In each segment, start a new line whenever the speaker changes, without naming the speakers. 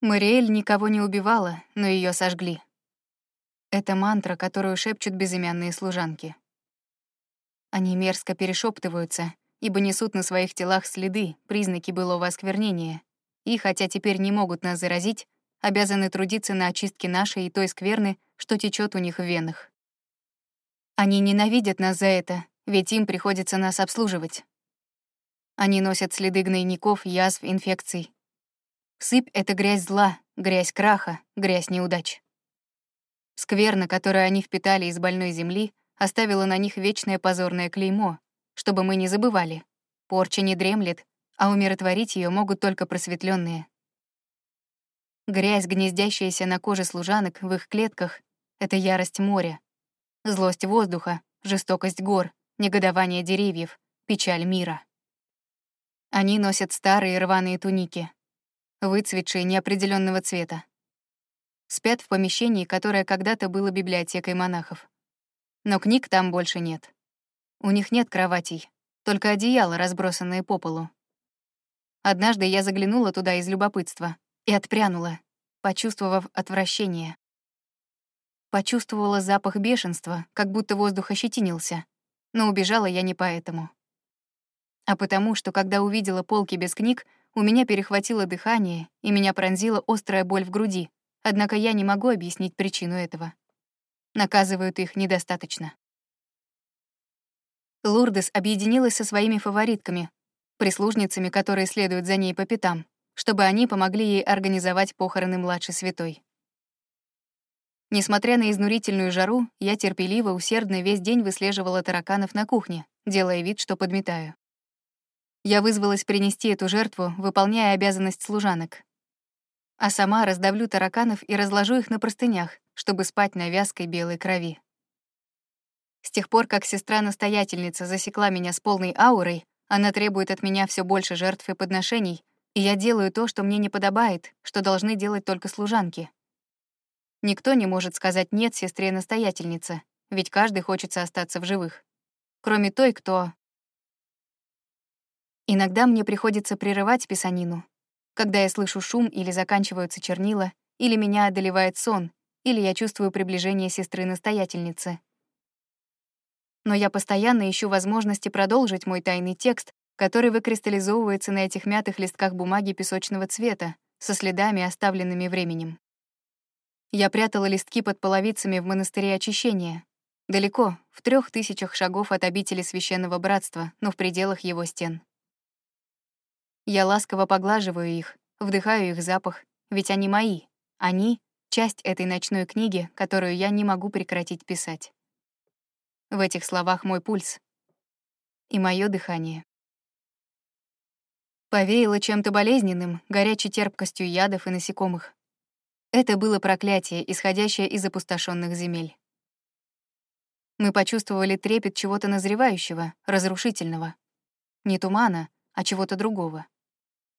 Мариэль никого не убивала, но ее сожгли. Это мантра, которую шепчут безымянные служанки. Они мерзко перешептываются, ибо несут на своих телах следы, признаки былого осквернения, и, хотя теперь не могут нас заразить, обязаны трудиться на очистке нашей и той скверны, что течет у них в венах. Они ненавидят нас за это, ведь им приходится нас обслуживать. Они носят следы гнойников, язв, инфекций. Сыпь — это грязь зла, грязь краха, грязь неудач. Скверна, которую они впитали из больной земли, оставила на них вечное позорное клеймо, чтобы мы не забывали. Порча не дремлет, а умиротворить ее могут только просветленные. Грязь, гнездящаяся на коже служанок в их клетках — это ярость моря, злость воздуха, жестокость гор, негодование деревьев, печаль мира. Они носят старые рваные туники, выцветшие неопределенного цвета. Спят в помещении, которое когда-то было библиотекой монахов. Но книг там больше нет. У них нет кроватей, только одеяла, разбросанные по полу. Однажды я заглянула туда из любопытства и отпрянула, почувствовав отвращение. Почувствовала запах бешенства, как будто воздух ощетинился, но убежала я не поэтому. А потому, что когда увидела полки без книг, у меня перехватило дыхание, и меня пронзила острая боль в груди, однако я не могу объяснить причину этого. Наказывают их недостаточно. Лурдес объединилась со своими фаворитками, прислужницами, которые следуют за ней по пятам, чтобы они помогли ей организовать похороны младшей святой. Несмотря на изнурительную жару, я терпеливо, усердно весь день выслеживала тараканов на кухне, делая вид, что подметаю. Я вызвалась принести эту жертву, выполняя обязанность служанок. А сама раздавлю тараканов и разложу их на простынях, чтобы спать на вязкой белой крови. С тех пор, как сестра-настоятельница засекла меня с полной аурой, она требует от меня все больше жертв и подношений, и я делаю то, что мне не подобает, что должны делать только служанки. Никто не может сказать «нет» сестре-настоятельнице, ведь каждый хочется остаться в живых. Кроме той, кто... Иногда мне приходится прерывать писанину, когда я слышу шум или заканчиваются чернила, или меня одолевает сон, или я чувствую приближение сестры-настоятельницы. Но я постоянно ищу возможности продолжить мой тайный текст, который выкристаллизовывается на этих мятых листках бумаги песочного цвета, со следами, оставленными временем. Я прятала листки под половицами в монастыре очищения. Далеко, в трех тысячах шагов от обители священного братства, но в пределах его стен. Я ласково поглаживаю их, вдыхаю их запах, ведь они мои. Они — часть этой ночной книги, которую я не могу прекратить писать. В этих словах мой пульс и мое дыхание. Повеяло чем-то болезненным, горячей терпкостью ядов и насекомых. Это было проклятие, исходящее из опустошенных земель. Мы почувствовали трепет чего-то назревающего, разрушительного. Не тумана, а чего-то другого.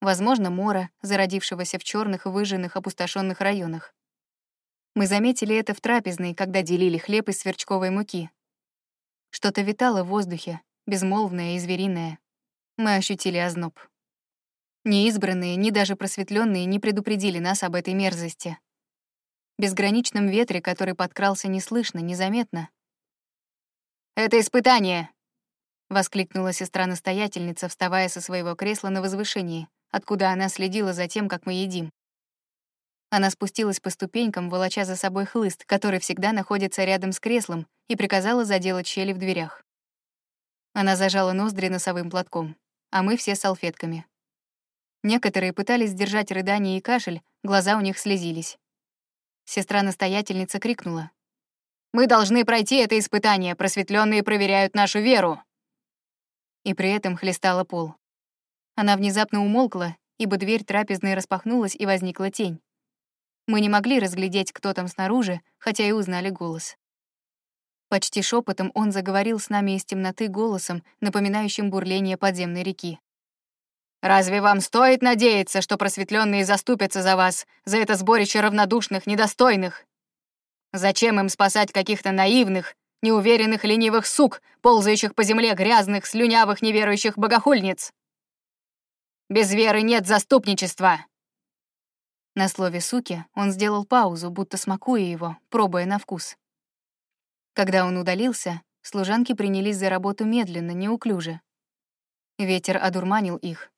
Возможно, мора, зародившегося в черных, выжженных, опустошенных районах. Мы заметили это в трапезной, когда делили хлеб из сверчковой муки. Что-то витало в воздухе, безмолвное и звериное. Мы ощутили озноб. Ни избранные, ни даже просветленные не предупредили нас об этой мерзости. Безграничном ветре, который подкрался неслышно, незаметно. «Это испытание!» — воскликнула сестра-настоятельница, вставая со своего кресла на возвышении, откуда она следила за тем, как мы едим. Она спустилась по ступенькам, волоча за собой хлыст, который всегда находится рядом с креслом, и приказала заделать щели в дверях. Она зажала ноздри носовым платком, а мы все салфетками. Некоторые пытались сдержать рыдание и кашель, глаза у них слезились. Сестра-настоятельница крикнула. «Мы должны пройти это испытание, просветленные проверяют нашу веру!» И при этом хлестала пол. Она внезапно умолкла, ибо дверь трапезной распахнулась, и возникла тень. Мы не могли разглядеть, кто там снаружи, хотя и узнали голос. Почти шепотом он заговорил с нами из темноты голосом, напоминающим бурление подземной реки. Разве вам стоит надеяться, что просветленные заступятся за вас, за это сборище равнодушных, недостойных? Зачем им спасать каких-то наивных, неуверенных ленивых сук, ползающих по земле грязных, слюнявых, неверующих богохульниц? Без веры нет заступничества. На слове «суки» он сделал паузу, будто смакуя его, пробуя на вкус. Когда он удалился, служанки принялись за работу медленно, неуклюже. Ветер одурманил их.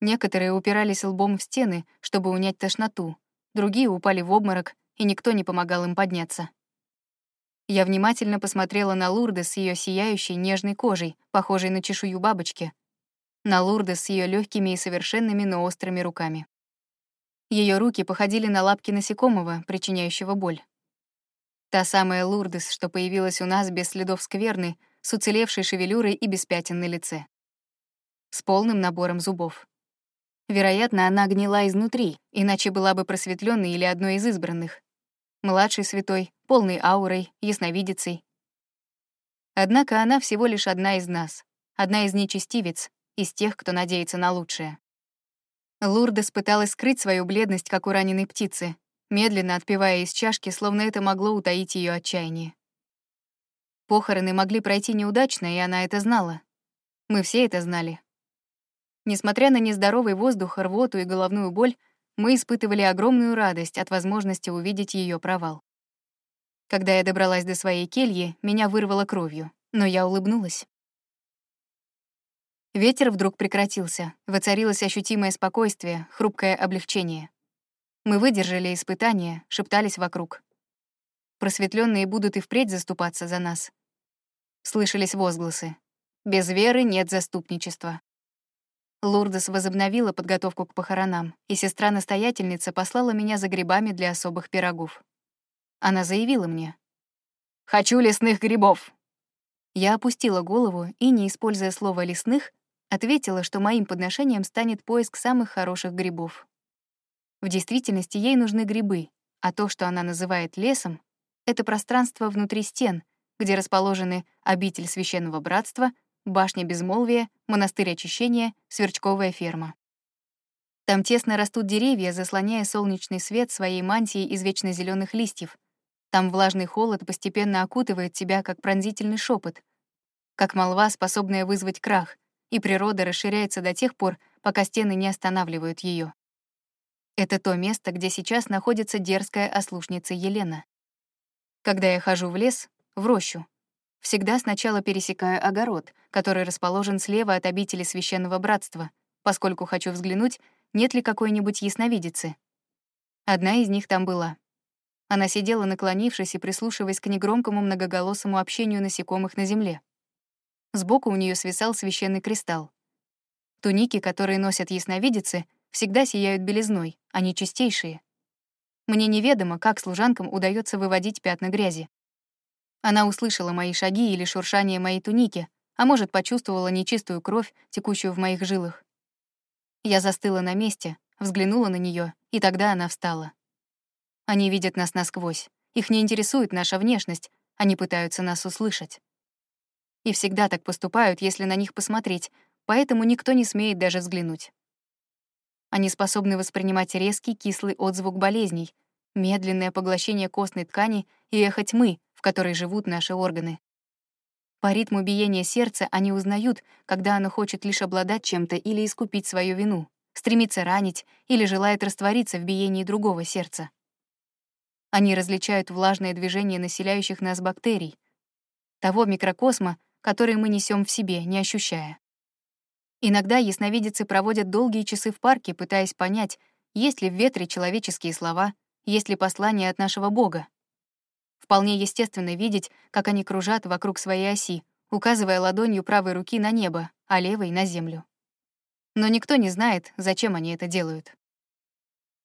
Некоторые упирались лбом в стены, чтобы унять тошноту, другие упали в обморок, и никто не помогал им подняться. Я внимательно посмотрела на Лурдес с ее сияющей нежной кожей, похожей на чешую бабочки, на Лурдес с ее легкими и совершенными, но острыми руками. Ее руки походили на лапки насекомого, причиняющего боль. Та самая Лурдес, что появилась у нас без следов скверны, с уцелевшей шевелюрой и без пятен на лице. С полным набором зубов. Вероятно, она гнила изнутри, иначе была бы просветленной или одной из избранных. Младший святой, полный аурой, ясновидицей. Однако она всего лишь одна из нас, одна из нечестивец, из тех, кто надеется на лучшее. Лурдес пыталась скрыть свою бледность, как у раненой птицы, медленно отпивая из чашки, словно это могло утаить ее отчаяние. Похороны могли пройти неудачно, и она это знала. Мы все это знали. Несмотря на нездоровый воздух, рвоту и головную боль, мы испытывали огромную радость от возможности увидеть ее провал. Когда я добралась до своей кельи, меня вырвало кровью, но я улыбнулась. Ветер вдруг прекратился, воцарилось ощутимое спокойствие, хрупкое облегчение. Мы выдержали испытания, шептались вокруг. Просветленные будут и впредь заступаться за нас. Слышались возгласы. Без веры нет заступничества. Лурдес возобновила подготовку к похоронам, и сестра-настоятельница послала меня за грибами для особых пирогов. Она заявила мне. «Хочу лесных грибов!» Я опустила голову и, не используя слово «лесных», ответила, что моим подношением станет поиск самых хороших грибов. В действительности ей нужны грибы, а то, что она называет лесом, — это пространство внутри стен, где расположены обитель священного братства — башня безмолвия, монастырь очищения, сверчковая ферма. Там тесно растут деревья, заслоняя солнечный свет своей мантией из вечно листьев. Там влажный холод постепенно окутывает тебя, как пронзительный шепот, как молва, способная вызвать крах, и природа расширяется до тех пор, пока стены не останавливают ее. Это то место, где сейчас находится дерзкая ослушница Елена. Когда я хожу в лес, в рощу, Всегда сначала пересекаю огород, который расположен слева от обители Священного Братства, поскольку хочу взглянуть, нет ли какой-нибудь ясновидицы. Одна из них там была. Она сидела, наклонившись и прислушиваясь к негромкому многоголосому общению насекомых на земле. Сбоку у нее свисал священный кристалл. Туники, которые носят ясновидицы, всегда сияют белизной, они чистейшие. Мне неведомо, как служанкам удается выводить пятна грязи. Она услышала мои шаги или шуршание моей туники, а может, почувствовала нечистую кровь, текущую в моих жилах. Я застыла на месте, взглянула на нее, и тогда она встала. Они видят нас насквозь. Их не интересует наша внешность, они пытаются нас услышать. И всегда так поступают, если на них посмотреть, поэтому никто не смеет даже взглянуть. Они способны воспринимать резкий кислый отзвук болезней, медленное поглощение костной ткани и эхо тьмы, в которой живут наши органы. По ритму биения сердца они узнают, когда оно хочет лишь обладать чем-то или искупить свою вину, стремится ранить или желает раствориться в биении другого сердца. Они различают влажное движение населяющих нас бактерий, того микрокосма, который мы несем в себе, не ощущая. Иногда ясновидицы проводят долгие часы в парке, пытаясь понять, есть ли в ветре человеческие слова, есть ли послание от нашего Бога. Вполне естественно видеть, как они кружат вокруг своей оси, указывая ладонью правой руки на небо, а левой — на землю. Но никто не знает, зачем они это делают.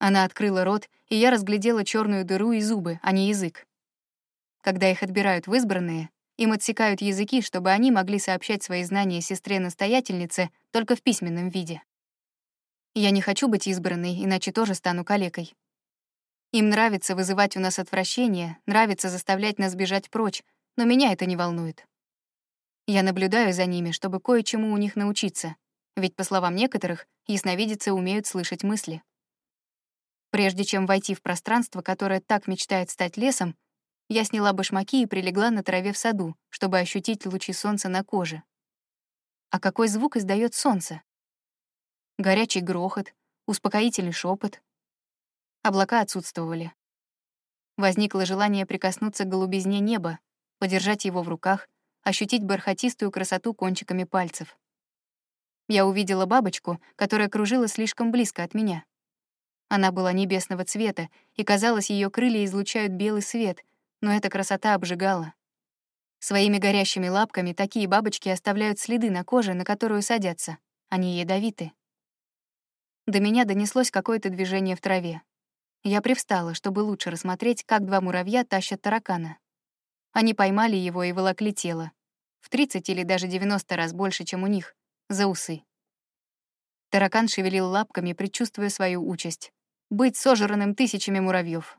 Она открыла рот, и я разглядела черную дыру и зубы, а не язык. Когда их отбирают в избранные, им отсекают языки, чтобы они могли сообщать свои знания сестре-настоятельнице только в письменном виде. Я не хочу быть избранной, иначе тоже стану калекой. Им нравится вызывать у нас отвращение, нравится заставлять нас бежать прочь, но меня это не волнует. Я наблюдаю за ними, чтобы кое-чему у них научиться, ведь, по словам некоторых, ясновидицы умеют слышать мысли. Прежде чем войти в пространство, которое так мечтает стать лесом, я сняла башмаки и прилегла на траве в саду, чтобы ощутить лучи солнца на коже. А какой звук издает солнце? Горячий грохот, успокоительный шепот, Облака отсутствовали. Возникло желание прикоснуться к голубизне неба, подержать его в руках, ощутить бархатистую красоту кончиками пальцев. Я увидела бабочку, которая кружила слишком близко от меня. Она была небесного цвета, и, казалось, ее крылья излучают белый свет, но эта красота обжигала. Своими горящими лапками такие бабочки оставляют следы на коже, на которую садятся. Они ядовиты. До меня донеслось какое-то движение в траве. Я привстала, чтобы лучше рассмотреть, как два муравья тащат таракана. Они поймали его и волокли тело. В 30 или даже 90 раз больше, чем у них, за усы. Таракан шевелил лапками, предчувствуя свою участь — быть сожранным тысячами муравьев.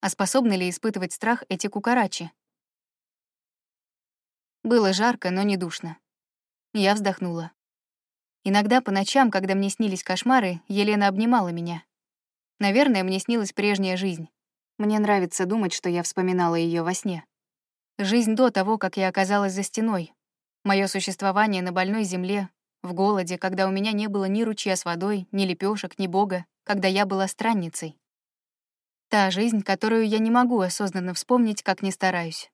А способны ли испытывать страх эти кукарачи? Было жарко, но не душно. Я вздохнула. Иногда по ночам, когда мне снились кошмары, Елена обнимала меня. Наверное, мне снилась прежняя жизнь. Мне нравится думать, что я вспоминала ее во сне. Жизнь до того, как я оказалась за стеной. Мое существование на больной земле, в голоде, когда у меня не было ни ручья с водой, ни лепешек, ни Бога, когда я была странницей. Та жизнь, которую я не могу осознанно вспомнить, как ни стараюсь.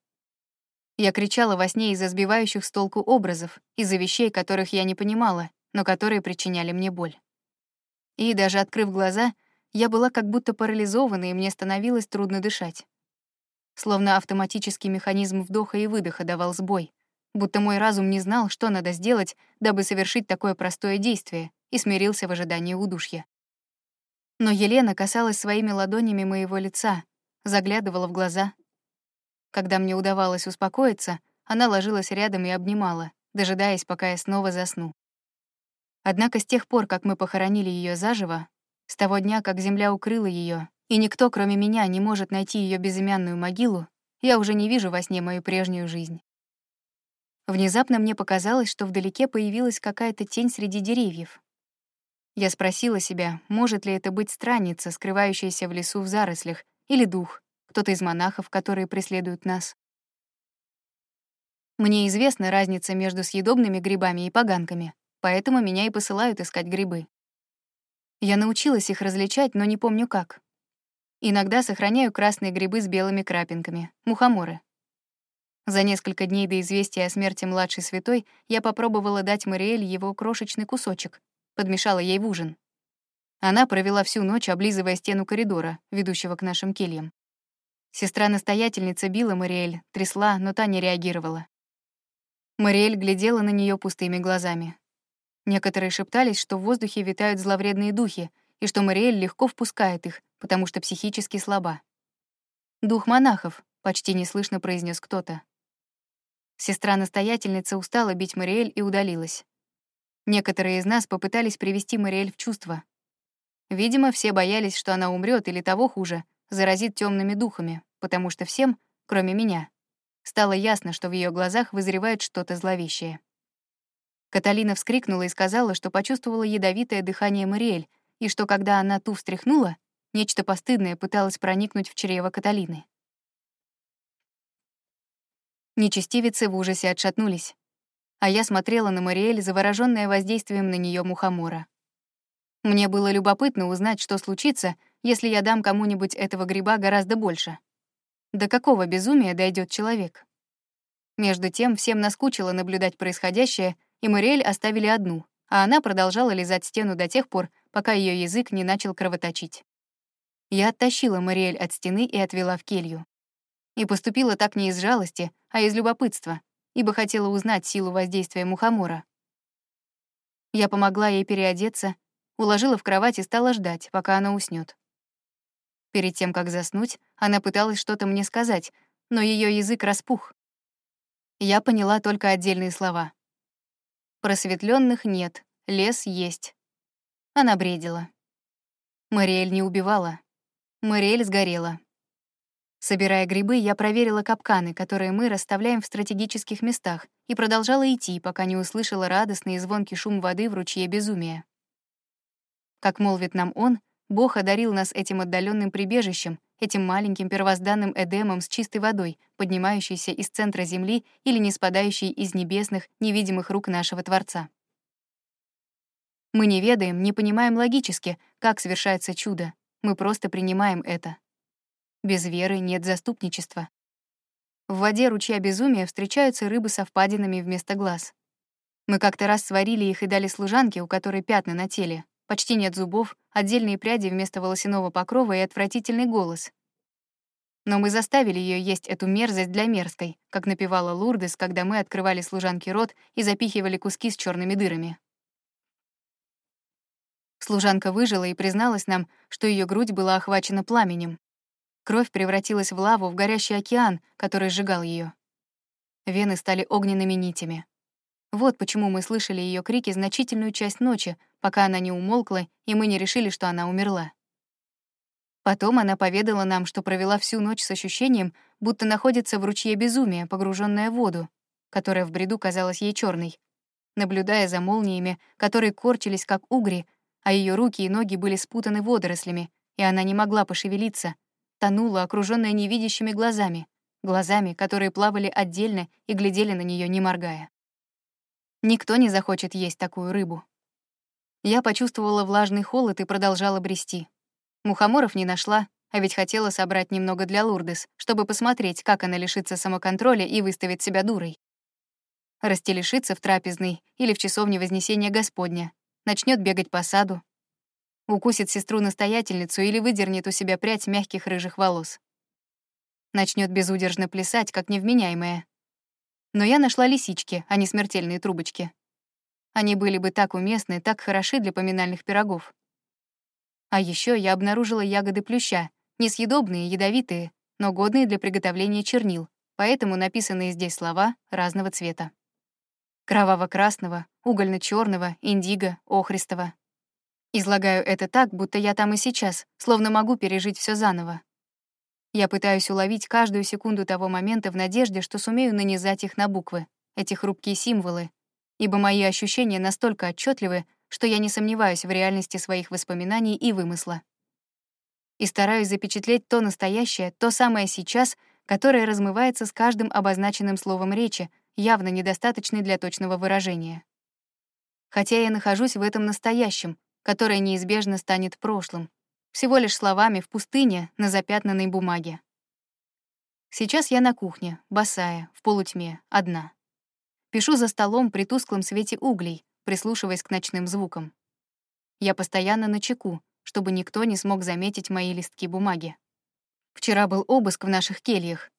Я кричала во сне из-за сбивающих с толку образов, из-за вещей, которых я не понимала, но которые причиняли мне боль. И даже открыв глаза, я была как будто парализована, и мне становилось трудно дышать. Словно автоматический механизм вдоха и выдоха давал сбой, будто мой разум не знал, что надо сделать, дабы совершить такое простое действие, и смирился в ожидании удушья. Но Елена касалась своими ладонями моего лица, заглядывала в глаза. Когда мне удавалось успокоиться, она ложилась рядом и обнимала, дожидаясь, пока я снова засну. Однако с тех пор, как мы похоронили ее заживо, с того дня, как земля укрыла ее, и никто, кроме меня, не может найти ее безымянную могилу, я уже не вижу во сне мою прежнюю жизнь. Внезапно мне показалось, что вдалеке появилась какая-то тень среди деревьев. Я спросила себя, может ли это быть странница, скрывающаяся в лесу в зарослях, или дух, кто-то из монахов, которые преследуют нас. Мне известна разница между съедобными грибами и поганками, поэтому меня и посылают искать грибы. Я научилась их различать, но не помню как. Иногда сохраняю красные грибы с белыми крапинками, мухоморы. За несколько дней до известия о смерти младшей святой я попробовала дать Мариэль его крошечный кусочек, подмешала ей в ужин. Она провела всю ночь, облизывая стену коридора, ведущего к нашим кельям. Сестра-настоятельница била Мариэль, трясла, но та не реагировала. Мариэль глядела на нее пустыми глазами. Некоторые шептались, что в воздухе витают зловредные духи, и что Мариэль легко впускает их, потому что психически слаба. «Дух монахов», — почти неслышно произнес кто-то. Сестра-настоятельница устала бить Мариэль и удалилась. Некоторые из нас попытались привести Мариэль в чувство. Видимо, все боялись, что она умрет или того хуже, заразит темными духами, потому что всем, кроме меня, стало ясно, что в ее глазах вызревает что-то зловещее. Каталина вскрикнула и сказала, что почувствовала ядовитое дыхание Мариэль, и что когда она ту встряхнула, нечто постыдное пыталось проникнуть в чрево Каталины. Нечестивицы в ужасе отшатнулись, а я смотрела на Мариэль, заворожённая воздействием на нее мухомора. Мне было любопытно узнать, что случится, если я дам кому-нибудь этого гриба гораздо больше. До какого безумия дойдет человек? Между тем, всем наскучило наблюдать происходящее, и Мариэль оставили одну, а она продолжала лизать стену до тех пор, пока ее язык не начал кровоточить. Я оттащила Мариэль от стены и отвела в келью. И поступила так не из жалости, а из любопытства, ибо хотела узнать силу воздействия мухомора. Я помогла ей переодеться, уложила в кровать и стала ждать, пока она уснет. Перед тем, как заснуть, она пыталась что-то мне сказать, но ее язык распух. Я поняла только отдельные слова. Просветленных нет, лес есть. Она бредила. Мариэль не убивала. Мариэль сгорела. Собирая грибы, я проверила капканы, которые мы расставляем в стратегических местах, и продолжала идти, пока не услышала радостный и звонкий шум воды в ручье безумия. Как молвит нам он, Бог одарил нас этим отдаленным прибежищем, этим маленьким первозданным эдемом с чистой водой, поднимающейся из центра земли или не спадающей из небесных, невидимых рук нашего Творца. Мы не ведаем, не понимаем логически, как совершается чудо, мы просто принимаем это. Без веры нет заступничества. В воде ручья безумия встречаются рыбы со впадинами вместо глаз. Мы как-то раз сварили их и дали служанке, у которой пятна на теле. Почти нет зубов, отдельные пряди вместо волосяного покрова и отвратительный голос. Но мы заставили ее есть эту мерзость для мерзкой, как напевала Лурдес, когда мы открывали служанке рот и запихивали куски с черными дырами. Служанка выжила и призналась нам, что ее грудь была охвачена пламенем. Кровь превратилась в лаву, в горящий океан, который сжигал ее. Вены стали огненными нитями. Вот почему мы слышали ее крики значительную часть ночи, пока она не умолкла, и мы не решили, что она умерла. Потом она поведала нам, что провела всю ночь с ощущением, будто находится в ручье безумия, погруженная в воду, которая в бреду казалась ей черной, наблюдая за молниями, которые корчились как угри, а ее руки и ноги были спутаны водорослями, и она не могла пошевелиться, тонула, окруженная невидящими глазами, глазами, которые плавали отдельно и глядели на нее, не моргая. Никто не захочет есть такую рыбу. Я почувствовала влажный холод и продолжала брести. Мухоморов не нашла, а ведь хотела собрать немного для Лурдес, чтобы посмотреть, как она лишится самоконтроля и выставит себя дурой. Растелешится в трапезной или в часовне Вознесения Господня, начнет бегать по саду, укусит сестру-настоятельницу или выдернет у себя прядь мягких рыжих волос. Начнет безудержно плясать, как невменяемая. Но я нашла лисички, а не смертельные трубочки. Они были бы так уместны, так хороши для поминальных пирогов. А еще я обнаружила ягоды плюща, несъедобные, ядовитые, но годные для приготовления чернил, поэтому написанные здесь слова разного цвета. Кроваво-красного, угольно-черного, индиго, охристого. Излагаю это так, будто я там и сейчас, словно могу пережить все заново. Я пытаюсь уловить каждую секунду того момента в надежде, что сумею нанизать их на буквы, эти хрупкие символы, ибо мои ощущения настолько отчетливы, что я не сомневаюсь в реальности своих воспоминаний и вымысла. И стараюсь запечатлеть то настоящее, то самое сейчас, которое размывается с каждым обозначенным словом речи, явно недостаточной для точного выражения. Хотя я нахожусь в этом настоящем, которое неизбежно станет прошлым, всего лишь словами в пустыне на запятнанной бумаге. Сейчас я на кухне, босая, в полутьме, одна. Пишу за столом при тусклом свете углей, прислушиваясь к ночным звукам. Я постоянно на чеку, чтобы никто не смог заметить мои листки бумаги. Вчера был обыск в наших кельях.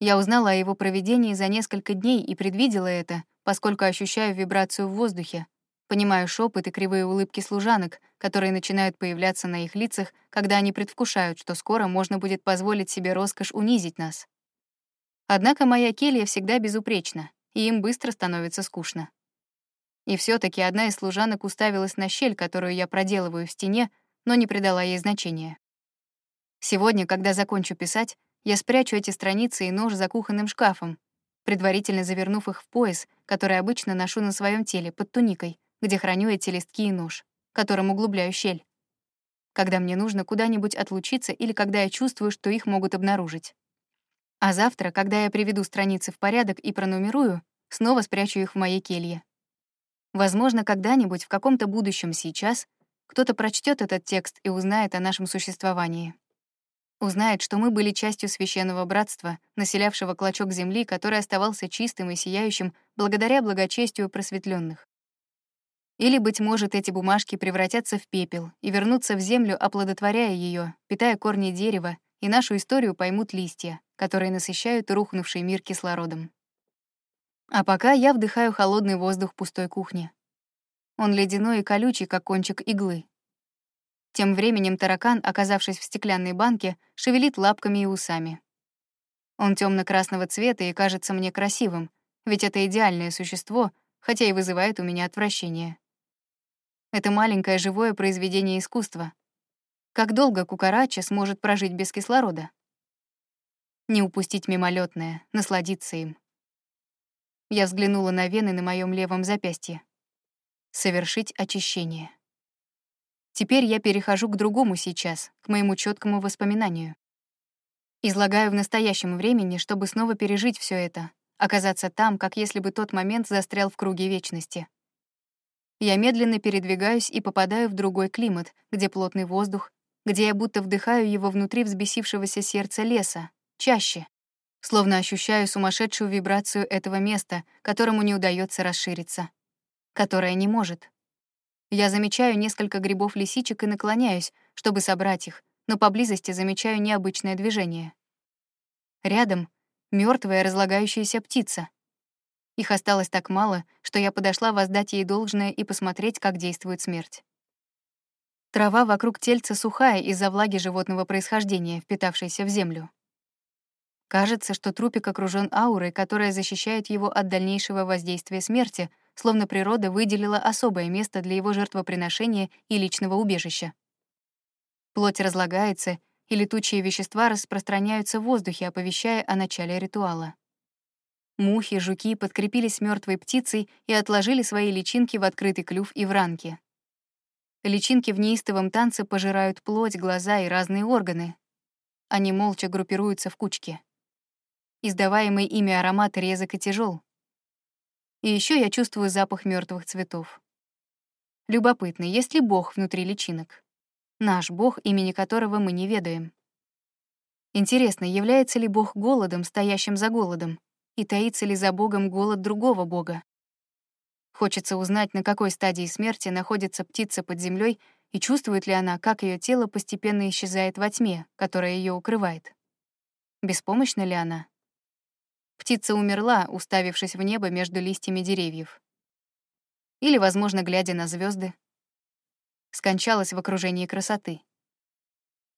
Я узнала о его проведении за несколько дней и предвидела это, поскольку ощущаю вибрацию в воздухе, понимаю шепот и кривые улыбки служанок, которые начинают появляться на их лицах, когда они предвкушают, что скоро можно будет позволить себе роскошь унизить нас. Однако моя келья всегда безупречна, и им быстро становится скучно. И все таки одна из служанок уставилась на щель, которую я проделываю в стене, но не придала ей значения. Сегодня, когда закончу писать, я спрячу эти страницы и нож за кухонным шкафом, предварительно завернув их в пояс, который обычно ношу на своем теле, под туникой, где храню эти листки и нож, которым углубляю щель. Когда мне нужно куда-нибудь отлучиться или когда я чувствую, что их могут обнаружить. А завтра, когда я приведу страницы в порядок и пронумерую, снова спрячу их в моей келье. Возможно, когда-нибудь в каком-то будущем сейчас кто-то прочтет этот текст и узнает о нашем существовании. Узнает, что мы были частью священного братства, населявшего клочок земли, который оставался чистым и сияющим благодаря благочестию просветленных. Или, быть может, эти бумажки превратятся в пепел и вернутся в землю, оплодотворяя ее, питая корни дерева, и нашу историю поймут листья, которые насыщают рухнувший мир кислородом. А пока я вдыхаю холодный воздух пустой кухни. Он ледяной и колючий, как кончик иглы. Тем временем таракан, оказавшись в стеклянной банке, шевелит лапками и усами. Он темно красного цвета и кажется мне красивым, ведь это идеальное существо, хотя и вызывает у меня отвращение. Это маленькое живое произведение искусства. Как долго кукарача сможет прожить без кислорода? Не упустить мимолетное, насладиться им. Я взглянула на вены на моем левом запястье. Совершить очищение. Теперь я перехожу к другому сейчас, к моему четкому воспоминанию. Излагаю в настоящем времени, чтобы снова пережить все это, оказаться там, как если бы тот момент застрял в круге вечности. Я медленно передвигаюсь и попадаю в другой климат, где плотный воздух, где я будто вдыхаю его внутри взбесившегося сердца леса, чаще, словно ощущаю сумасшедшую вибрацию этого места, которому не удается расшириться, которое не может. Я замечаю несколько грибов-лисичек и наклоняюсь, чтобы собрать их, но поблизости замечаю необычное движение. Рядом — мертвая разлагающаяся птица. Их осталось так мало, что я подошла воздать ей должное и посмотреть, как действует смерть. Трава вокруг тельца сухая из-за влаги животного происхождения, впитавшейся в землю. Кажется, что трупик окружен аурой, которая защищает его от дальнейшего воздействия смерти, словно природа выделила особое место для его жертвоприношения и личного убежища. Плоть разлагается, и летучие вещества распространяются в воздухе, оповещая о начале ритуала. Мухи, жуки подкрепились мертвой птицей и отложили свои личинки в открытый клюв и в ранки. Личинки в неистовом танце пожирают плоть, глаза и разные органы. Они молча группируются в кучки. Издаваемый ими аромат резок и тяжел. И еще я чувствую запах мертвых цветов. Любопытно, есть ли Бог внутри личинок? Наш Бог, имени которого мы не ведаем. Интересно, является ли Бог голодом, стоящим за голодом, и таится ли за Богом голод другого Бога? Хочется узнать, на какой стадии смерти находится птица под землей и чувствует ли она, как ее тело постепенно исчезает во тьме, которая ее укрывает. Беспомощна ли она? Птица умерла, уставившись в небо между листьями деревьев. Или, возможно, глядя на звезды. Скончалась в окружении красоты.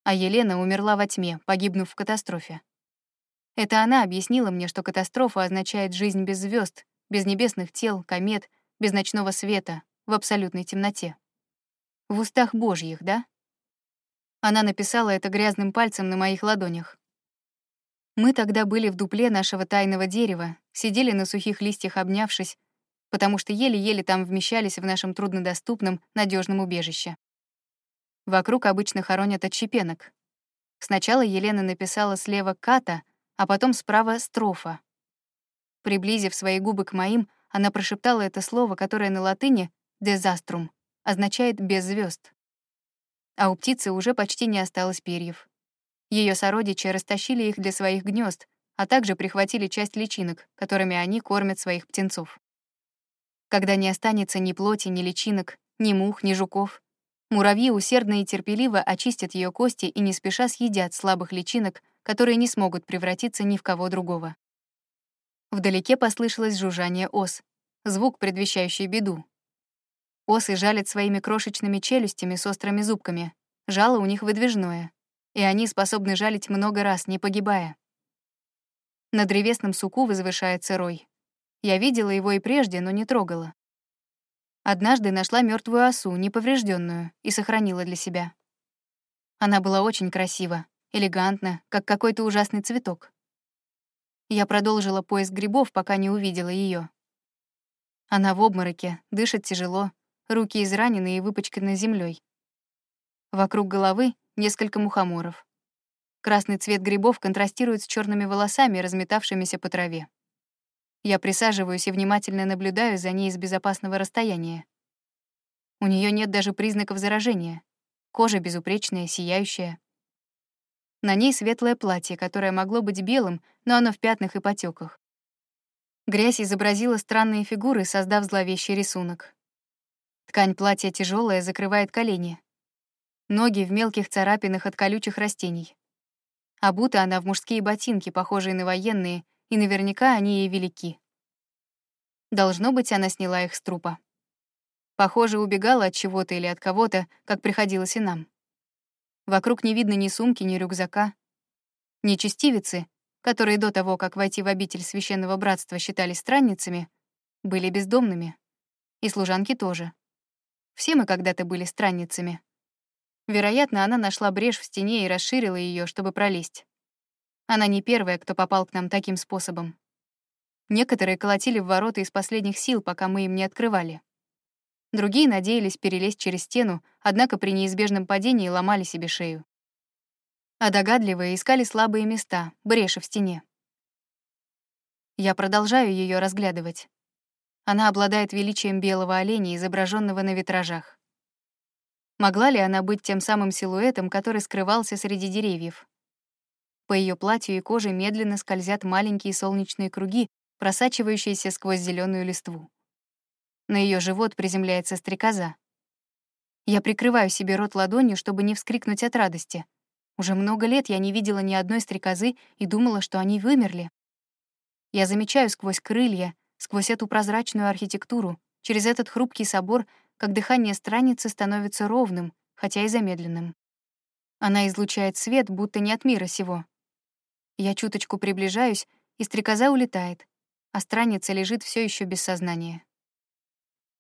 А Елена умерла во тьме, погибнув в катастрофе. Это она объяснила мне, что катастрофа означает жизнь без звезд, без небесных тел, комет без ночного света, в абсолютной темноте. В устах Божьих, да? Она написала это грязным пальцем на моих ладонях. Мы тогда были в дупле нашего тайного дерева, сидели на сухих листьях, обнявшись, потому что еле-еле там вмещались в нашем труднодоступном, надежном убежище. Вокруг обычно хоронят отщепенок. Сначала Елена написала слева «ката», а потом справа «строфа». Приблизив свои губы к моим, она прошептала это слово, которое на латыни «дезаструм» означает «без звезд. А у птицы уже почти не осталось перьев. Ее сородичи растащили их для своих гнезд, а также прихватили часть личинок, которыми они кормят своих птенцов. Когда не останется ни плоти, ни личинок, ни мух, ни жуков, муравьи усердно и терпеливо очистят ее кости и не спеша съедят слабых личинок, которые не смогут превратиться ни в кого другого. Вдалеке послышалось жужжание ос, звук, предвещающий беду. Осы жалят своими крошечными челюстями с острыми зубками. Жало у них выдвижное, и они способны жалить много раз, не погибая. На древесном суку возвышается рой. Я видела его и прежде, но не трогала. Однажды нашла мертвую осу, неповрежденную, и сохранила для себя. Она была очень красива, элегантна, как какой-то ужасный цветок. Я продолжила поиск грибов, пока не увидела ее. Она в обмороке, дышит тяжело, руки изранены и выпачканы землей. Вокруг головы несколько мухоморов. Красный цвет грибов контрастирует с черными волосами, разметавшимися по траве. Я присаживаюсь и внимательно наблюдаю за ней с безопасного расстояния. У нее нет даже признаков заражения. Кожа безупречная, сияющая. На ней светлое платье, которое могло быть белым, но оно в пятнах и потеках. Грязь изобразила странные фигуры, создав зловещий рисунок. Ткань платья тяжелая, закрывает колени. Ноги в мелких царапинах от колючих растений. Обута она в мужские ботинки, похожие на военные, и наверняка они ей велики. Должно быть, она сняла их с трупа. Похоже, убегала от чего-то или от кого-то, как приходилось и нам. Вокруг не видно ни сумки, ни рюкзака. Нечестивицы, которые до того, как войти в обитель священного братства считались странницами, были бездомными. И служанки тоже. Все мы когда-то были странницами. Вероятно, она нашла брешь в стене и расширила ее, чтобы пролезть. Она не первая, кто попал к нам таким способом. Некоторые колотили в ворота из последних сил, пока мы им не открывали. Другие надеялись перелезть через стену, однако при неизбежном падении ломали себе шею. А догадливые искали слабые места, бреши в стене. Я продолжаю ее разглядывать. Она обладает величием белого оленя, изображенного на витражах. Могла ли она быть тем самым силуэтом, который скрывался среди деревьев? По ее платью и коже медленно скользят маленькие солнечные круги, просачивающиеся сквозь зеленую листву. На ее живот приземляется стрекоза. Я прикрываю себе рот ладонью, чтобы не вскрикнуть от радости. Уже много лет я не видела ни одной стрекозы и думала, что они вымерли. Я замечаю сквозь крылья, сквозь эту прозрачную архитектуру, через этот хрупкий собор, как дыхание страницы становится ровным, хотя и замедленным. Она излучает свет, будто не от мира сего. Я чуточку приближаюсь, и стрекоза улетает, а страница лежит все еще без сознания.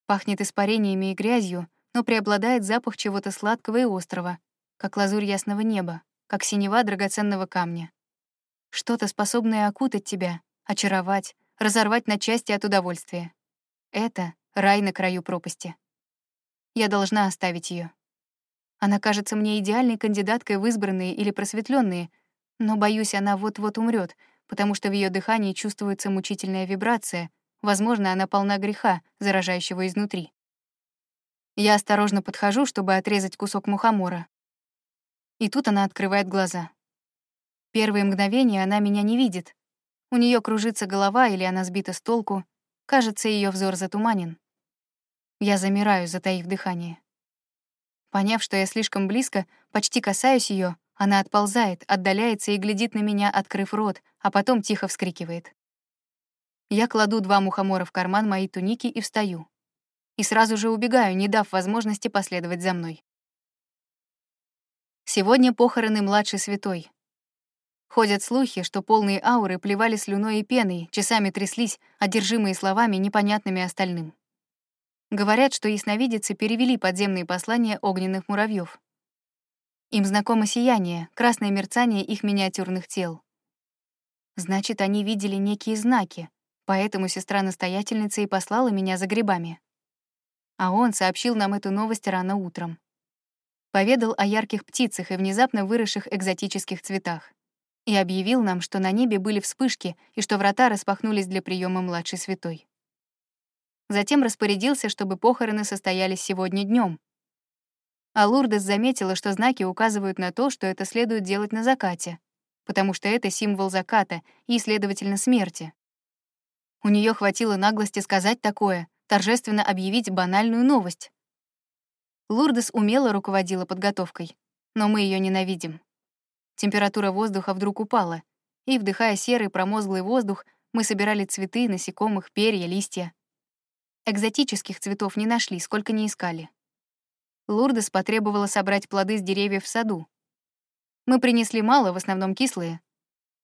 Пахнет испарениями и грязью, но преобладает запах чего-то сладкого и острого, как лазурь ясного неба, как синева драгоценного камня. Что-то, способное окутать тебя, очаровать, разорвать на части от удовольствия. Это рай на краю пропасти. Я должна оставить ее. Она кажется мне идеальной кандидаткой в избранные или просветленные, но, боюсь, она вот-вот умрет, потому что в ее дыхании чувствуется мучительная вибрация, возможно, она полна греха, заражающего изнутри. Я осторожно подхожу, чтобы отрезать кусок мухомора. И тут она открывает глаза. Первые мгновения она меня не видит. У нее кружится голова или она сбита с толку. Кажется, ее взор затуманен. Я замираю, затаив дыхание. Поняв, что я слишком близко, почти касаюсь ее, она отползает, отдаляется и глядит на меня, открыв рот, а потом тихо вскрикивает. Я кладу два мухомора в карман моей туники и встаю и сразу же убегаю, не дав возможности последовать за мной. Сегодня похороны младшей святой. Ходят слухи, что полные ауры плевали слюной и пеной, часами тряслись, одержимые словами, непонятными остальным. Говорят, что ясновидицы перевели подземные послания огненных муравьев. Им знакомо сияние, красное мерцание их миниатюрных тел. Значит, они видели некие знаки, поэтому сестра-настоятельница и послала меня за грибами а он сообщил нам эту новость рано утром. Поведал о ярких птицах и внезапно выросших экзотических цветах. И объявил нам, что на небе были вспышки и что врата распахнулись для приема младшей святой. Затем распорядился, чтобы похороны состоялись сегодня днем. А Лурдес заметила, что знаки указывают на то, что это следует делать на закате, потому что это символ заката и, следовательно, смерти. У нее хватило наглости сказать такое, торжественно объявить банальную новость. Лурдес умело руководила подготовкой, но мы ее ненавидим. Температура воздуха вдруг упала, и, вдыхая серый промозглый воздух, мы собирали цветы, насекомых, перья, листья. Экзотических цветов не нашли, сколько не искали. Лурдес потребовала собрать плоды с деревьев в саду. Мы принесли мало, в основном кислые,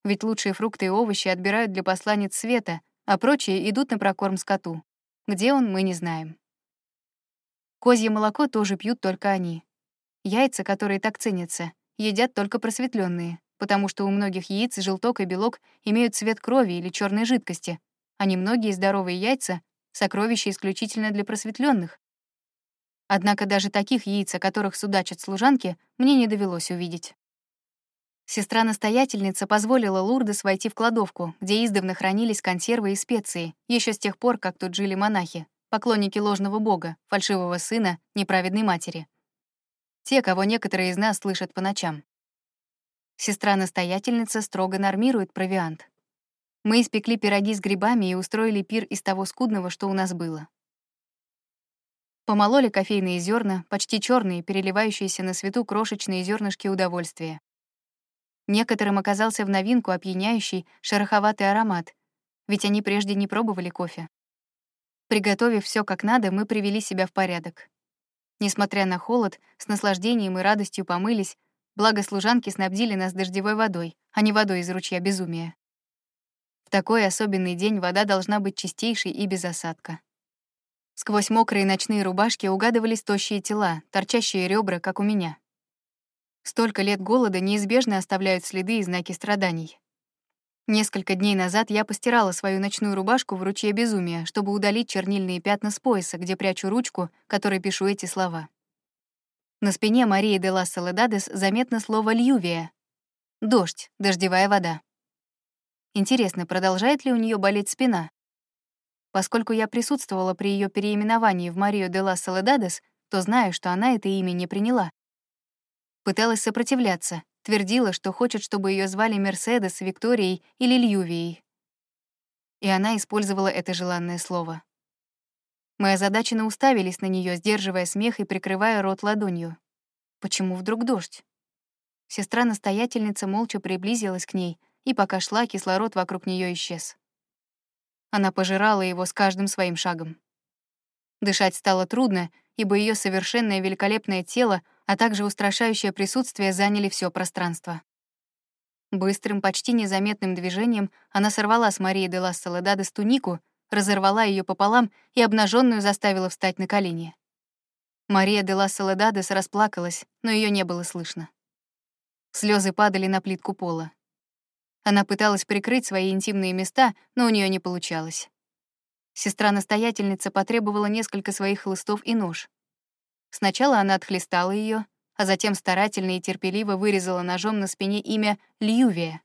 ведь лучшие фрукты и овощи отбирают для посланниц света, а прочие идут на прокорм скоту. Где он, мы не знаем. Козье молоко тоже пьют только они. Яйца, которые так ценятся, едят только просветленные, потому что у многих яиц желток и белок имеют цвет крови или черной жидкости, а немногие здоровые яйца — сокровища исключительно для просветленных. Однако даже таких яиц, о которых судачат служанки, мне не довелось увидеть. Сестра-настоятельница позволила Лурдес войти в кладовку, где издавна хранились консервы и специи, еще с тех пор, как тут жили монахи, поклонники ложного бога, фальшивого сына, неправедной матери. Те, кого некоторые из нас слышат по ночам. Сестра-настоятельница строго нормирует провиант. Мы испекли пироги с грибами и устроили пир из того скудного, что у нас было. Помололи кофейные зерна, почти черные, переливающиеся на свету крошечные зернышки удовольствия. Некоторым оказался в новинку опьяняющий, шероховатый аромат, ведь они прежде не пробовали кофе. Приготовив все как надо, мы привели себя в порядок. Несмотря на холод, с наслаждением и радостью помылись, благо служанки снабдили нас дождевой водой, а не водой из ручья безумия. В такой особенный день вода должна быть чистейшей и без осадка. Сквозь мокрые ночные рубашки угадывались тощие тела, торчащие ребра, как у меня. Столько лет голода неизбежно оставляют следы и знаки страданий. Несколько дней назад я постирала свою ночную рубашку в ручье безумия, чтобы удалить чернильные пятна с пояса, где прячу ручку, которой пишу эти слова. На спине Марии де лас Соледадес заметно слово «льювия» — дождь, дождевая вода. Интересно, продолжает ли у нее болеть спина? Поскольку я присутствовала при ее переименовании в Марию де лас Соледадес, то знаю, что она это имя не приняла. Пыталась сопротивляться, твердила, что хочет, чтобы ее звали Мерседес, Викторией или Льювией. И она использовала это желанное слово. Мы озадаченно уставились на нее, сдерживая смех и прикрывая рот ладонью. Почему вдруг дождь? Сестра-настоятельница молча приблизилась к ней, и пока шла, кислород вокруг нее исчез. Она пожирала его с каждым своим шагом. Дышать стало трудно, ибо ее совершенное великолепное тело, а также устрашающее присутствие заняли все пространство. Быстрым, почти незаметным движением она сорвала с Марии де лас тунику, разорвала ее пополам и обнаженную заставила встать на колени. Мария де лас расплакалась, но ее не было слышно. Слезы падали на плитку пола. Она пыталась прикрыть свои интимные места, но у нее не получалось. Сестра-настоятельница потребовала несколько своих хлыстов и нож. Сначала она отхлестала ее, а затем старательно и терпеливо вырезала ножом на спине имя Льювия,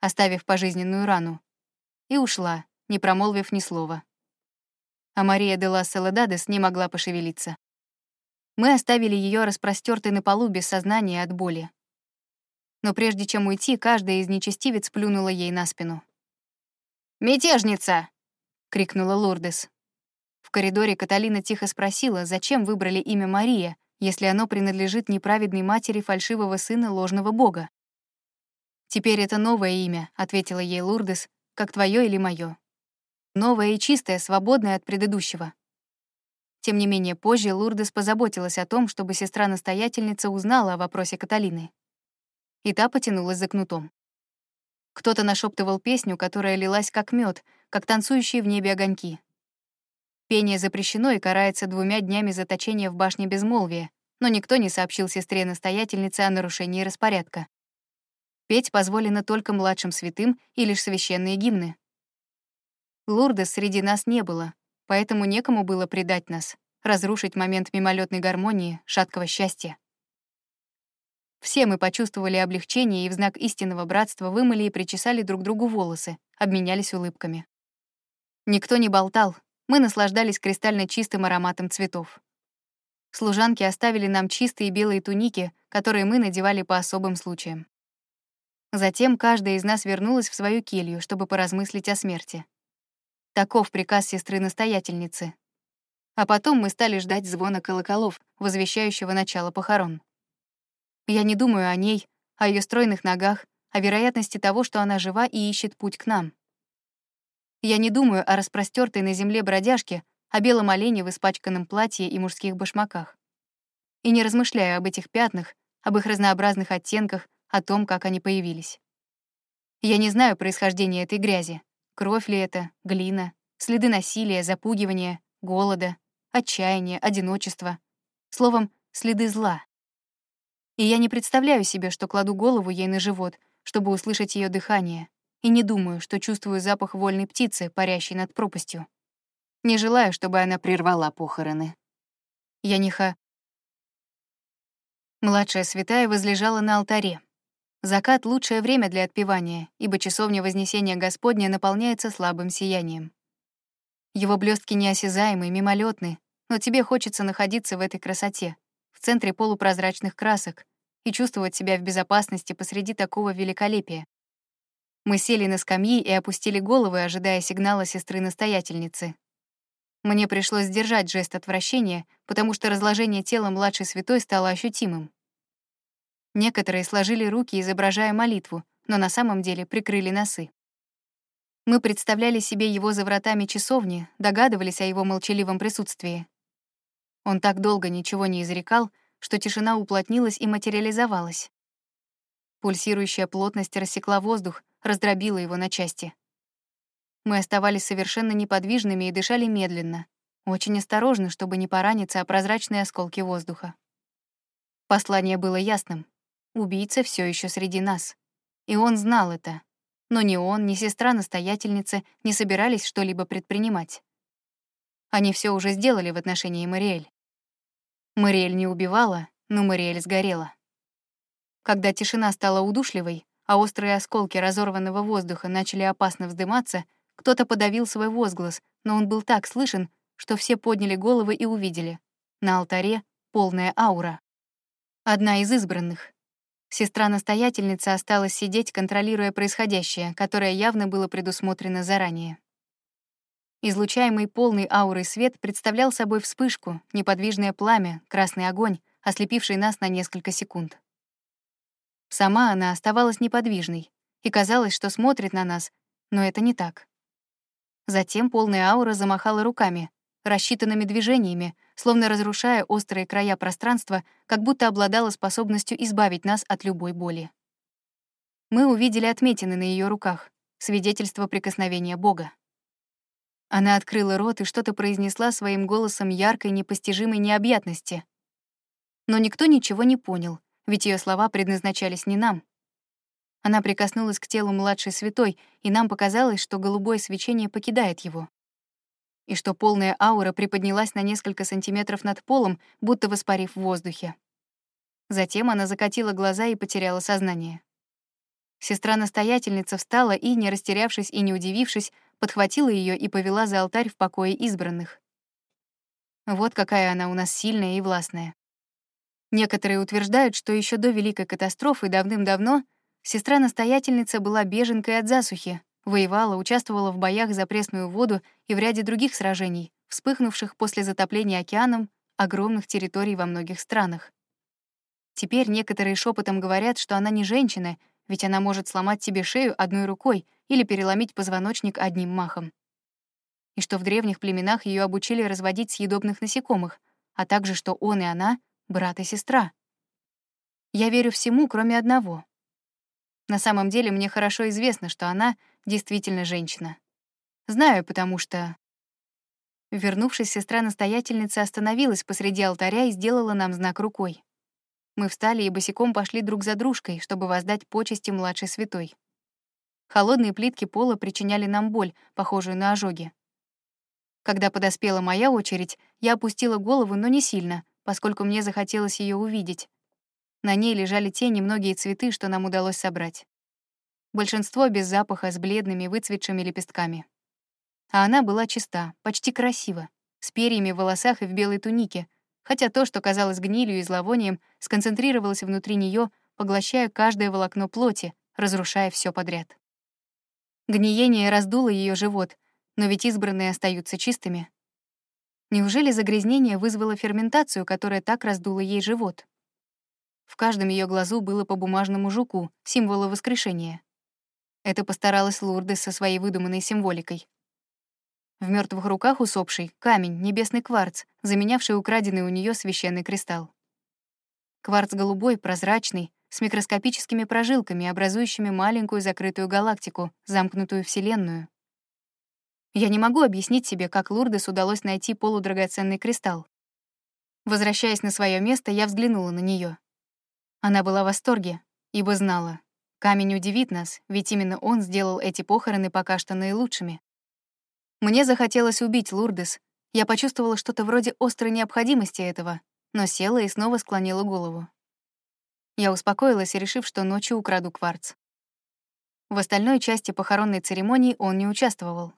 оставив пожизненную рану, и ушла, не промолвив ни слова. А Мария де ла не могла пошевелиться. Мы оставили ее распростертой на полу без сознания от боли. Но прежде чем уйти, каждая из нечестивец плюнула ей на спину. «Мятежница!» — крикнула Лурдес. В коридоре Каталина тихо спросила, зачем выбрали имя Мария, если оно принадлежит неправедной матери фальшивого сына ложного бога. «Теперь это новое имя», — ответила ей Лурдес, «как твое или мое. Новое и чистое, свободное от предыдущего». Тем не менее, позже Лурдес позаботилась о том, чтобы сестра-настоятельница узнала о вопросе Каталины. И та потянулась за кнутом. Кто-то нашептывал песню, которая лилась как мед, как танцующие в небе огоньки. Пение запрещено и карается двумя днями заточения в башне безмолвия, но никто не сообщил сестре-настоятельнице о нарушении распорядка. Петь позволено только младшим святым и лишь священные гимны. Лурдес среди нас не было, поэтому некому было предать нас, разрушить момент мимолетной гармонии, шаткого счастья. Все мы почувствовали облегчение и в знак истинного братства вымыли и причесали друг другу волосы, обменялись улыбками. Никто не болтал, мы наслаждались кристально чистым ароматом цветов. Служанки оставили нам чистые белые туники, которые мы надевали по особым случаям. Затем каждая из нас вернулась в свою келью, чтобы поразмыслить о смерти. Таков приказ сестры-настоятельницы. А потом мы стали ждать звона колоколов, возвещающего начало похорон. Я не думаю о ней, о ее стройных ногах, о вероятности того, что она жива и ищет путь к нам. Я не думаю о распростертой на земле бродяжке, о белом олене в испачканном платье и мужских башмаках. И не размышляю об этих пятнах, об их разнообразных оттенках, о том, как они появились. Я не знаю происхождения этой грязи. Кровь ли это, глина, следы насилия, запугивания, голода, отчаяния, одиночества. Словом, следы зла. И я не представляю себе, что кладу голову ей на живот, чтобы услышать ее дыхание, и не думаю, что чувствую запах вольной птицы, парящей над пропастью. Не желаю, чтобы она прервала похороны. Я не. Младшая святая возлежала на алтаре. Закат — лучшее время для отпевания, ибо часовня Вознесения Господня наполняется слабым сиянием. Его блестки неосязаемы, мимолетны, но тебе хочется находиться в этой красоте, в центре полупрозрачных красок, и чувствовать себя в безопасности посреди такого великолепия, мы сели на скамьи и опустили головы, ожидая сигнала сестры-настоятельницы. Мне пришлось сдержать жест отвращения, потому что разложение тела младшей святой стало ощутимым. Некоторые сложили руки, изображая молитву, но на самом деле прикрыли носы. Мы представляли себе его за вратами часовни, догадывались о его молчаливом присутствии. Он так долго ничего не изрекал, что тишина уплотнилась и материализовалась. Пульсирующая плотность рассекла воздух, раздробила его на части. Мы оставались совершенно неподвижными и дышали медленно, очень осторожно, чтобы не пораниться о прозрачные осколки воздуха. Послание было ясным. Убийца все еще среди нас. И он знал это. Но ни он, ни сестра-настоятельница не собирались что-либо предпринимать. Они все уже сделали в отношении Мариэль. Мариэль не убивала, но Мариэль сгорела. Когда тишина стала удушливой, а острые осколки разорванного воздуха начали опасно вздыматься, кто-то подавил свой возглас, но он был так слышен, что все подняли головы и увидели. На алтаре полная аура. Одна из избранных. Сестра-настоятельница осталась сидеть, контролируя происходящее, которое явно было предусмотрено заранее. Излучаемый полный аурой свет представлял собой вспышку, неподвижное пламя, красный огонь, ослепивший нас на несколько секунд. Сама она оставалась неподвижной, и казалось, что смотрит на нас, но это не так. Затем полная аура замахала руками, рассчитанными движениями, словно разрушая острые края пространства, как будто обладала способностью избавить нас от любой боли. Мы увидели отметины на ее руках, свидетельство прикосновения Бога. Она открыла рот и что-то произнесла своим голосом яркой, непостижимой необъятности. Но никто ничего не понял, ведь ее слова предназначались не нам. Она прикоснулась к телу младшей святой, и нам показалось, что голубое свечение покидает его. И что полная аура приподнялась на несколько сантиметров над полом, будто воспарив в воздухе. Затем она закатила глаза и потеряла сознание. Сестра-настоятельница встала и, не растерявшись и не удивившись, подхватила ее и повела за алтарь в покое избранных. Вот какая она у нас сильная и властная. Некоторые утверждают, что еще до Великой катастрофы давным-давно сестра-настоятельница была беженкой от засухи, воевала, участвовала в боях за пресную воду и в ряде других сражений, вспыхнувших после затопления океаном огромных территорий во многих странах. Теперь некоторые шепотом говорят, что она не женщина, ведь она может сломать себе шею одной рукой или переломить позвоночник одним махом. И что в древних племенах ее обучили разводить съедобных насекомых, а также что он и она — брат и сестра. Я верю всему, кроме одного. На самом деле мне хорошо известно, что она действительно женщина. Знаю, потому что... Вернувшись, сестра-настоятельница остановилась посреди алтаря и сделала нам знак рукой. Мы встали и босиком пошли друг за дружкой, чтобы воздать почести младшей святой. Холодные плитки пола причиняли нам боль, похожую на ожоги. Когда подоспела моя очередь, я опустила голову, но не сильно, поскольку мне захотелось ее увидеть. На ней лежали те немногие цветы, что нам удалось собрать. Большинство без запаха, с бледными, выцветшими лепестками. А она была чиста, почти красива, с перьями в волосах и в белой тунике, хотя то, что казалось гнилью и зловонием, сконцентрировалось внутри нее, поглощая каждое волокно плоти, разрушая все подряд. Гниение раздуло ее живот, но ведь избранные остаются чистыми. Неужели загрязнение вызвало ферментацию, которая так раздула ей живот? В каждом ее глазу было по бумажному жуку, символу воскрешения. Это постаралась Лурдес со своей выдуманной символикой. В мертвых руках усопшей — камень, небесный кварц, заменявший украденный у нее священный кристалл. Кварц голубой, прозрачный, с микроскопическими прожилками, образующими маленькую закрытую галактику, замкнутую Вселенную. Я не могу объяснить себе, как Лурдес удалось найти полудрагоценный кристалл. Возвращаясь на свое место, я взглянула на нее. Она была в восторге, ибо знала. Камень удивит нас, ведь именно он сделал эти похороны пока что наилучшими. Мне захотелось убить Лурдес. Я почувствовала что-то вроде острой необходимости этого, но села и снова склонила голову. Я успокоилась, решив, что ночью украду кварц. В остальной части похоронной церемонии он не участвовал.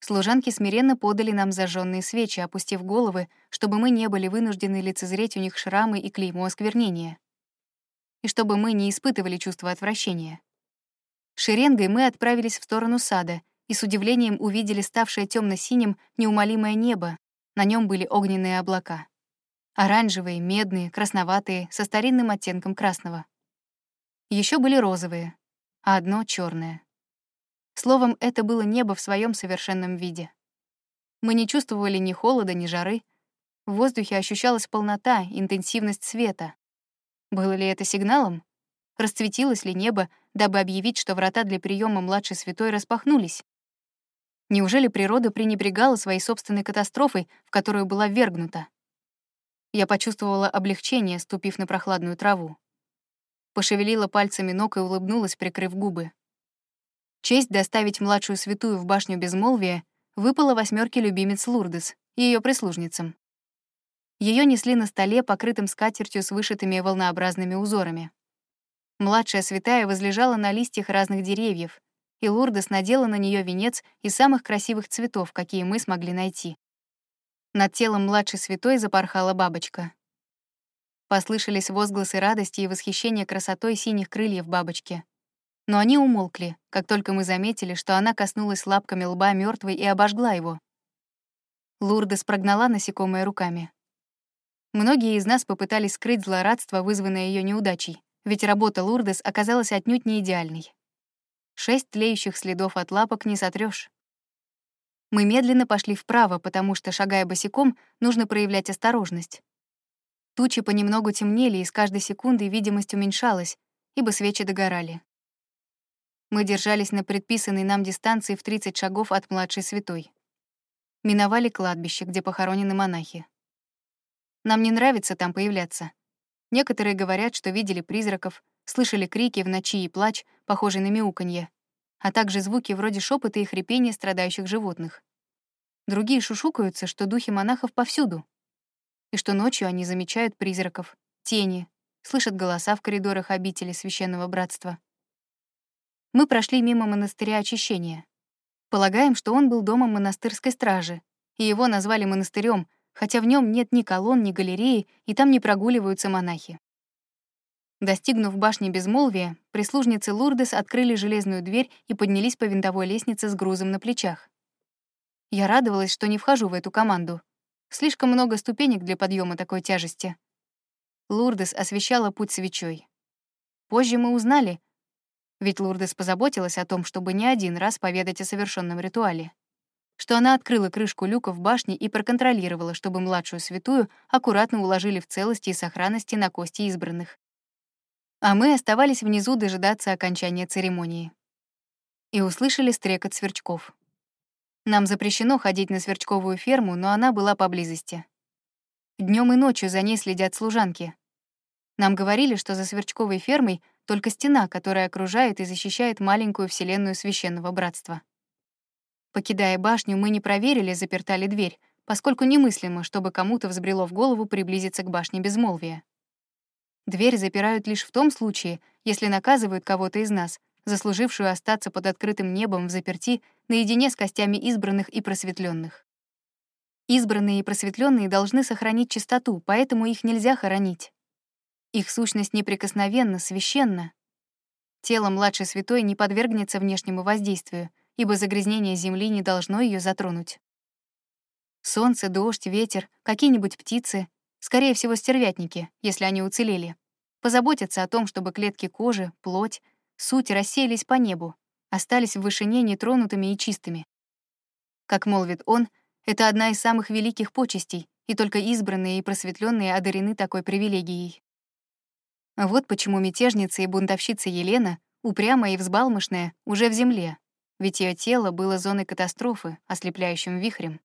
Служанки смиренно подали нам зажженные свечи, опустив головы, чтобы мы не были вынуждены лицезреть у них шрамы и клеймо осквернения. И чтобы мы не испытывали чувство отвращения. Шеренгой мы отправились в сторону сада — и с удивлением увидели ставшее темно-синим неумолимое небо. На нем были огненные облака. Оранжевые, медные, красноватые, со старинным оттенком красного. Еще были розовые, а одно — черное. Словом, это было небо в своем совершенном виде. Мы не чувствовали ни холода, ни жары. В воздухе ощущалась полнота, интенсивность света. Было ли это сигналом? Расцветилось ли небо, дабы объявить, что врата для приема младшей святой распахнулись? Неужели природа пренебрегала своей собственной катастрофой, в которую была ввергнута? Я почувствовала облегчение, ступив на прохладную траву. Пошевелила пальцами ног и улыбнулась, прикрыв губы. Честь доставить младшую святую в башню безмолвия выпала восьмерке любимец Лурдес ее прислужницам. Ее несли на столе, покрытым скатертью с вышитыми волнообразными узорами. Младшая святая возлежала на листьях разных деревьев, и Лурдес надела на нее венец из самых красивых цветов, какие мы смогли найти. Над телом младшей святой запорхала бабочка. Послышались возгласы радости и восхищения красотой синих крыльев бабочки. Но они умолкли, как только мы заметили, что она коснулась лапками лба мертвой и обожгла его. Лурдес прогнала насекомое руками. Многие из нас попытались скрыть злорадство, вызванное ее неудачей, ведь работа Лурдес оказалась отнюдь не идеальной. Шесть тлеющих следов от лапок не сотрёшь. Мы медленно пошли вправо, потому что, шагая босиком, нужно проявлять осторожность. Тучи понемногу темнели, и с каждой секундой видимость уменьшалась, ибо свечи догорали. Мы держались на предписанной нам дистанции в 30 шагов от младшей святой. Миновали кладбище, где похоронены монахи. Нам не нравится там появляться. Некоторые говорят, что видели призраков, слышали крики в ночи и плач, похожий на мяуканье, а также звуки вроде шепота и хрипения страдающих животных. Другие шушукаются, что духи монахов повсюду, и что ночью они замечают призраков, тени, слышат голоса в коридорах обители священного братства. Мы прошли мимо монастыря очищения. Полагаем, что он был домом монастырской стражи, и его назвали монастырем, хотя в нем нет ни колонн, ни галереи, и там не прогуливаются монахи. Достигнув башни безмолвия, прислужницы Лурдес открыли железную дверь и поднялись по винтовой лестнице с грузом на плечах. Я радовалась, что не вхожу в эту команду, Слишком много ступенек для подъема такой тяжести. Лурдес освещала путь свечой. Позже мы узнали, ведь Лурдес позаботилась о том, чтобы не один раз поведать о совершенном ритуале, что она открыла крышку люка в башне и проконтролировала, чтобы младшую святую аккуратно уложили в целости и сохранности на кости избранных. А мы оставались внизу дожидаться окончания церемонии. И услышали стрекот сверчков. Нам запрещено ходить на сверчковую ферму, но она была поблизости. Днем и ночью за ней следят служанки. Нам говорили, что за сверчковой фермой только стена, которая окружает и защищает маленькую вселенную священного братства. Покидая башню, мы не проверили, заперта ли дверь, поскольку немыслимо, чтобы кому-то взбрело в голову приблизиться к башне безмолвия. Дверь запирают лишь в том случае, если наказывают кого-то из нас, заслужившую остаться под открытым небом в заперти наедине с костями избранных и просветленных. Избранные и просветленные должны сохранить чистоту, поэтому их нельзя хоронить. Их сущность неприкосновенна, священна. Тело младшей святой не подвергнется внешнему воздействию, ибо загрязнение земли не должно ее затронуть. Солнце, дождь, ветер, какие-нибудь птицы, скорее всего, стервятники, если они уцелели, позаботятся о том, чтобы клетки кожи, плоть, суть рассеялись по небу, остались в вышине нетронутыми и чистыми. Как молвит он, это одна из самых великих почестей, и только избранные и просветленные одарены такой привилегией. Вот почему мятежница и бунтовщица Елена, упрямая и взбалмошная, уже в земле, ведь ее тело было зоной катастрофы, ослепляющим вихрем.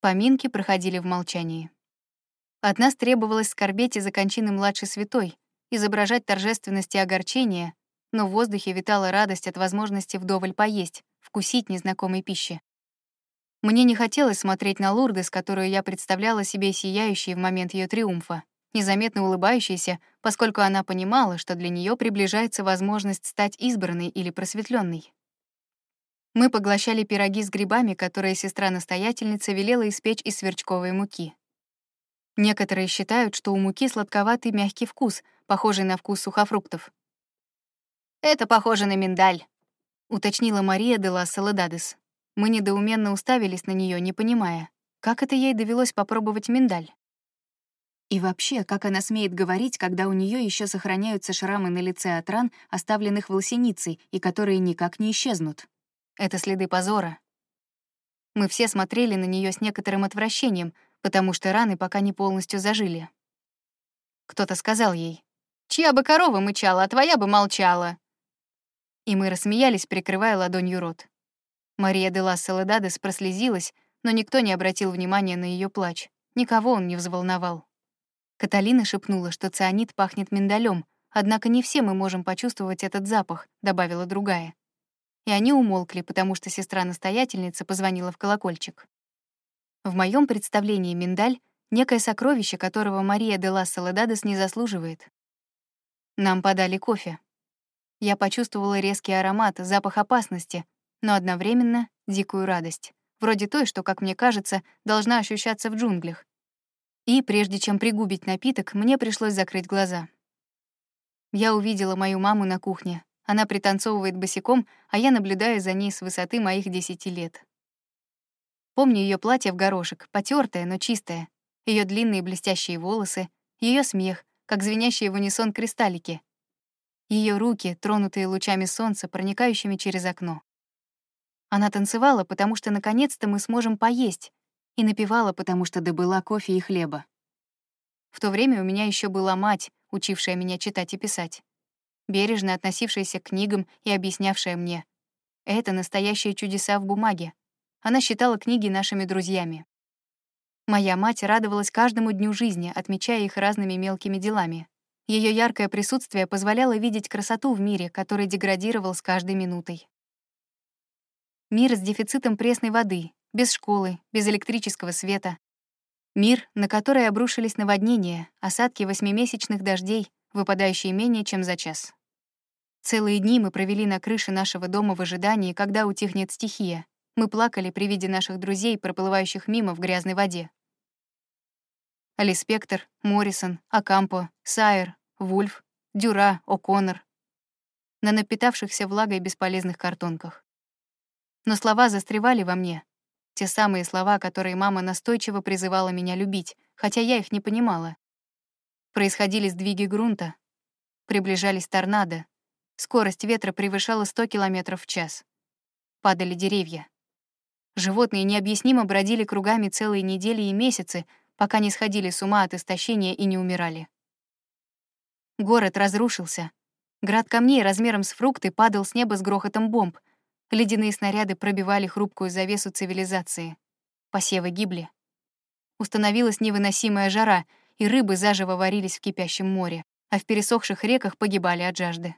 Поминки проходили в молчании. От нас требовалось скорбеть из-за кончины младшей святой, изображать торжественность и огорчение, но в воздухе витала радость от возможности вдоволь поесть, вкусить незнакомой пищи. Мне не хотелось смотреть на Лурдес, которую я представляла себе сияющей в момент ее триумфа, незаметно улыбающейся, поскольку она понимала, что для нее приближается возможность стать избранной или просветленной. Мы поглощали пироги с грибами, которые сестра-настоятельница велела испечь из сверчковой муки. Некоторые считают, что у муки сладковатый мягкий вкус, похожий на вкус сухофруктов. «Это похоже на миндаль», — уточнила Мария де ла Соледадес. Мы недоуменно уставились на нее, не понимая, как это ей довелось попробовать миндаль. И вообще, как она смеет говорить, когда у нее еще сохраняются шрамы на лице от ран, оставленных волсеницей, и которые никак не исчезнут? Это следы позора. Мы все смотрели на нее с некоторым отвращением, потому что раны пока не полностью зажили. Кто-то сказал ей, «Чья бы корова мычала, а твоя бы молчала». И мы рассмеялись, прикрывая ладонью рот. Мария де лас Соледадес прослезилась, но никто не обратил внимания на ее плач. Никого он не взволновал. Каталина шепнула, что цианид пахнет миндалем, однако не все мы можем почувствовать этот запах, добавила другая. И они умолкли, потому что сестра-настоятельница позвонила в колокольчик. В моем представлении миндаль — некое сокровище, которого Мария де лас Соледадес не заслуживает. Нам подали кофе. Я почувствовала резкий аромат, запах опасности, но одновременно дикую радость, вроде той, что, как мне кажется, должна ощущаться в джунглях. И, прежде чем пригубить напиток, мне пришлось закрыть глаза. Я увидела мою маму на кухне. Она пританцовывает босиком, а я наблюдаю за ней с высоты моих десяти лет. Помню ее платье в горошек, потертое, но чистое, ее длинные блестящие волосы, ее смех, как звенящие в унисон кристаллики, ее руки, тронутые лучами солнца, проникающими через окно. Она танцевала, потому что наконец-то мы сможем поесть, и напевала, потому что добыла кофе и хлеба. В то время у меня еще была мать, учившая меня читать и писать, бережно относившаяся к книгам и объяснявшая мне. Это настоящие чудеса в бумаге. Она считала книги нашими друзьями. Моя мать радовалась каждому дню жизни, отмечая их разными мелкими делами. Ее яркое присутствие позволяло видеть красоту в мире, который деградировал с каждой минутой. Мир с дефицитом пресной воды, без школы, без электрического света. Мир, на который обрушились наводнения, осадки восьмимесячных дождей, выпадающие менее чем за час. Целые дни мы провели на крыше нашего дома в ожидании, когда утихнет стихия. Мы плакали при виде наших друзей, проплывающих мимо в грязной воде. Али Спектр, Моррисон, Акампо, Сайер, Вульф, Дюра, О'Коннор. На напитавшихся влагой бесполезных картонках. Но слова застревали во мне. Те самые слова, которые мама настойчиво призывала меня любить, хотя я их не понимала. Происходили сдвиги грунта. Приближались торнадо. Скорость ветра превышала 100 км в час. Падали деревья. Животные необъяснимо бродили кругами целые недели и месяцы, пока не сходили с ума от истощения и не умирали. Город разрушился. Град камней размером с фрукты падал с неба с грохотом бомб — Ледяные снаряды пробивали хрупкую завесу цивилизации. Посевы гибли. Установилась невыносимая жара, и рыбы заживо варились в кипящем море, а в пересохших реках погибали от жажды.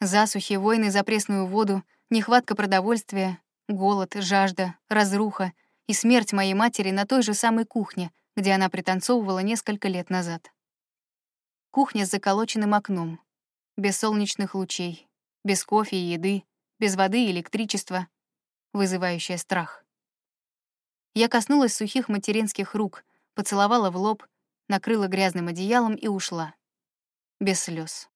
Засухи, войны за пресную воду, нехватка продовольствия, голод, жажда, разруха и смерть моей матери на той же самой кухне, где она пританцовывала несколько лет назад. Кухня с заколоченным окном, без солнечных лучей, без кофе и еды, без воды и электричества, вызывающее страх. Я коснулась сухих материнских рук, поцеловала в лоб, накрыла грязным одеялом и ушла. Без слез.